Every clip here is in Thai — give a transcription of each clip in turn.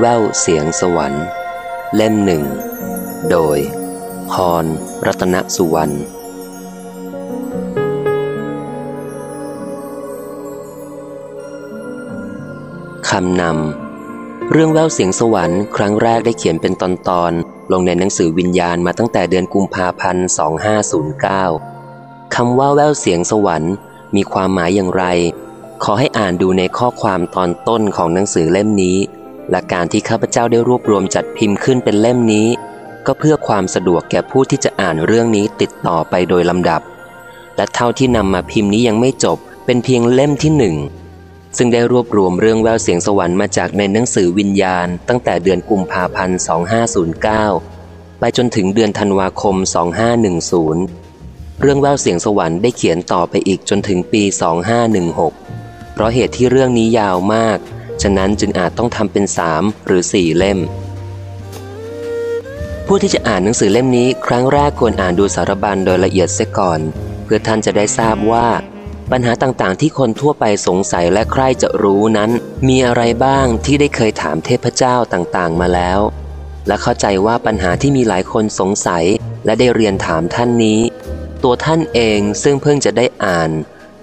แววเสียงสวรรค์ เล่มหนึ่ง โดย พร รัตนสุวรรณ คำนำ เรื่องแววเสียงสวรรค์ครั้งแรกได้เขียนเป็นตอนๆลงในหนังสือวิญญาณมาตั้งแต่เดือนกุมภาพันธ์ 2509 คำว่าแววเสียงสวรรค์ มีความหมายอย่างไร ขอให้อ่านดูในข้อความตอนต้นของหนังสือเล่มนี้ และการที่ข้าพเจ้าได้รวบรวมจัดพิมพ์ขึ้นเป็นเล่มนี้ ก็เพื่อความสะดวกแก่ผู้ที่จะอ่านเรื่องนี้ติดต่อไปโดยลำดับ และเท่าที่นำมาพิมพ์นี้ยังไม่จบ เป็นเพียงเล่มที่หนึ่งซึ่งได้รวบรวมเรื่องแววเสียงสวรรค์มาจากในหนังสือวิญญาณ ตั้งแต่เดือนกุมภาพันธ์ 2509 ไปจนถึงเดือนธันวาคม 2510 เรื่องแววเสียงสวรรค์ได้เขียนต่อไปอีกจนถึงปี 2516 เพราะเหตุที่เรื่องนี้ยาวมาก ฉะนั้นจึงอาจต้องทำเป็นสามหรือสี่เล่ม ผู้ที่จะอ่านหนังสือเล่มนี้ ครั้งแรกควรอ่านดูสารบัญโดยละเอียดเสียก่อน เพื่อท่านจะได้ทราบว่า ปัญหาต่างๆ ที่คนทั่วไปสงสัยและใคร่จะรู้นั้น มีอะไรบ้างที่ได้เคยถามเทพเจ้าต่างๆ มาแล้ว และเข้าใจว่าปัญหาที่มีหลายคนสงสัยและได้เรียนถามท่านนี้ ตัวท่านเองซึ่งเพิ่งจะได้อ่าน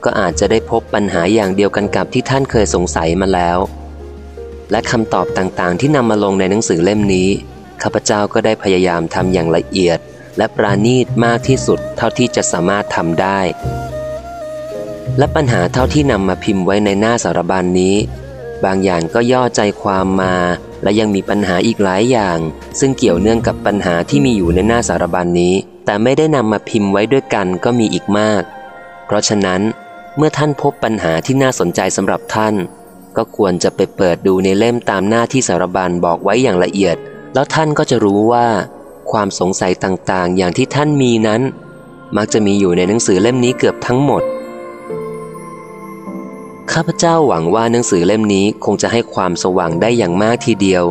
ก็อาจจะได้พบปัญหาอย่างเดียวกันกับที่ท่านเคยสงสัยมาแล้ว และคำตอบต่างๆ ที่นำมาลงในหนังสือเล่มนี้ ข้าพเจ้าก็ได้พยายามทำอย่างละเอียด และปราณีตมากที่สุดเท่าที่จะสามารถทำได้ และปัญหาเท่าที่นำมาพิมพ์ไว้ในหน้าสารบัญนนี้ บางอย่างก็ย่อใจความมา และยังมีปัญหาอีกหลายอย่าง ซึ่งเกี่ยวเนื่องกับปัญหาที่มีอยู่ในหน้าสารบัญนนี้ แต่ไม่ได้นำมาพิมพ์ไว้ด้วยกันก็มีอีกมาก เพราะฉะนั้น เมื่อท่านพบปัญหาที่น่าสนใจสำหรับท่าน ก็ควรจะไปเปิดดูในเล่มตามหน้าที่สารบัญบอกไว้อย่างละเอียด แล้วท่านก็จะรู้ว่า ความสงสัยต่างๆ อย่างที่ท่านมีนั้น มักจะมีอยู่ในหนังสือเล่มนี้เกือบทั้งหมด ข้าพเจ้าหวังว่าหนังสือเล่มนี้คงจะให้ความสว่างได้อย่างมากทีเดียว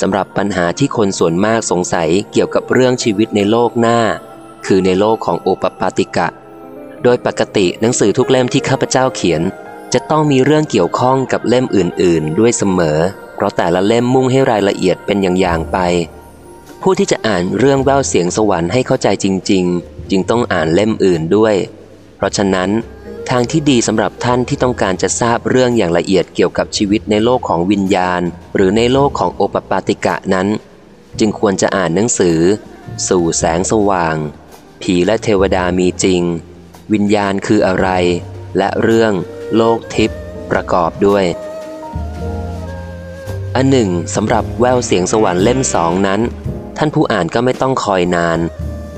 สำหรับปัญหาที่คนส่วนมากสงสัยเกี่ยวกับเรื่องชีวิตในโลกหน้า คือในโลกของโอปปาติกะ โดยปกติหนังสือทุกเล่มที่ข้าพเจ้าเขียน จะต้องมีเรื่องเกี่ยวข้องกับเล่มอื่น ๆ ด้วยเสมอ เพราะแต่ละเล่มมุ่งให้รายละเอียดเป็นอย่างๆไป ผู้ที่จะอ่านเรื่องแววเสียงสวรรค์ให้เข้าใจจริง ๆ จึงต้องอ่านเล่มอื่นด้วย เพราะฉะนั้นทางที่ดีสำหรับท่านที่ต้องการจะทราบเรื่องอย่างละเอียดเกี่ยวกับชีวิตในโลกของวิญญาณ หรือในโลกของโอปปาติกะนั้น จึงควรจะอ่านหนังสือ สู่แสงสว่าง ผีและเทวดามีจริง วิญญาณคืออะไร และเรื่องโลกทิพย์ประกอบด้วย อันหนึ่งสำหรับแววเสียงสวรรค์เล่มสองนั้น ท่านผู้อ่านก็ไม่ต้องคอยนาน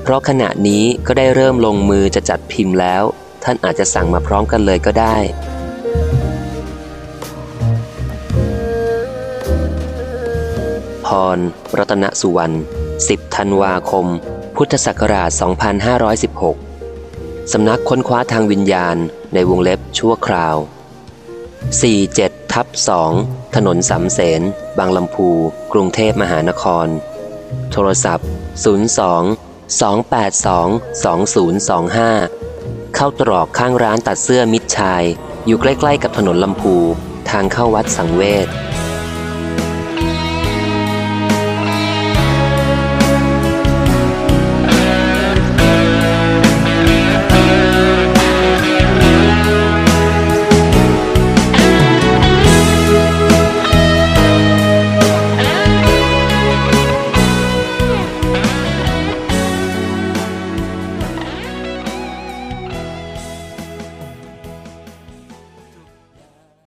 เพราะขณะนี้ก็ได้เริ่มลงมือจะจัดพิมพ์แล้ว ท่านอาจจะสั่งมาพร้อมกันเลยก็ได้ พร รัตนสุวรรณ 10 ธันวาคม พุทธศักราช 2516 สำนักค้นคว้าทางวิญญาณในวงเล็บชั่วคราว 47ทับ2ถนนสำเสน บางลำพู กรุงเทพมหานคร โทรศัพท์ 02 282 2025 เข้าตรอกข้างร้านตัดเสื้อมิดชาย อยู่ใกล้ ๆ กับถนนลำพู ทางเข้าวัดสังเวช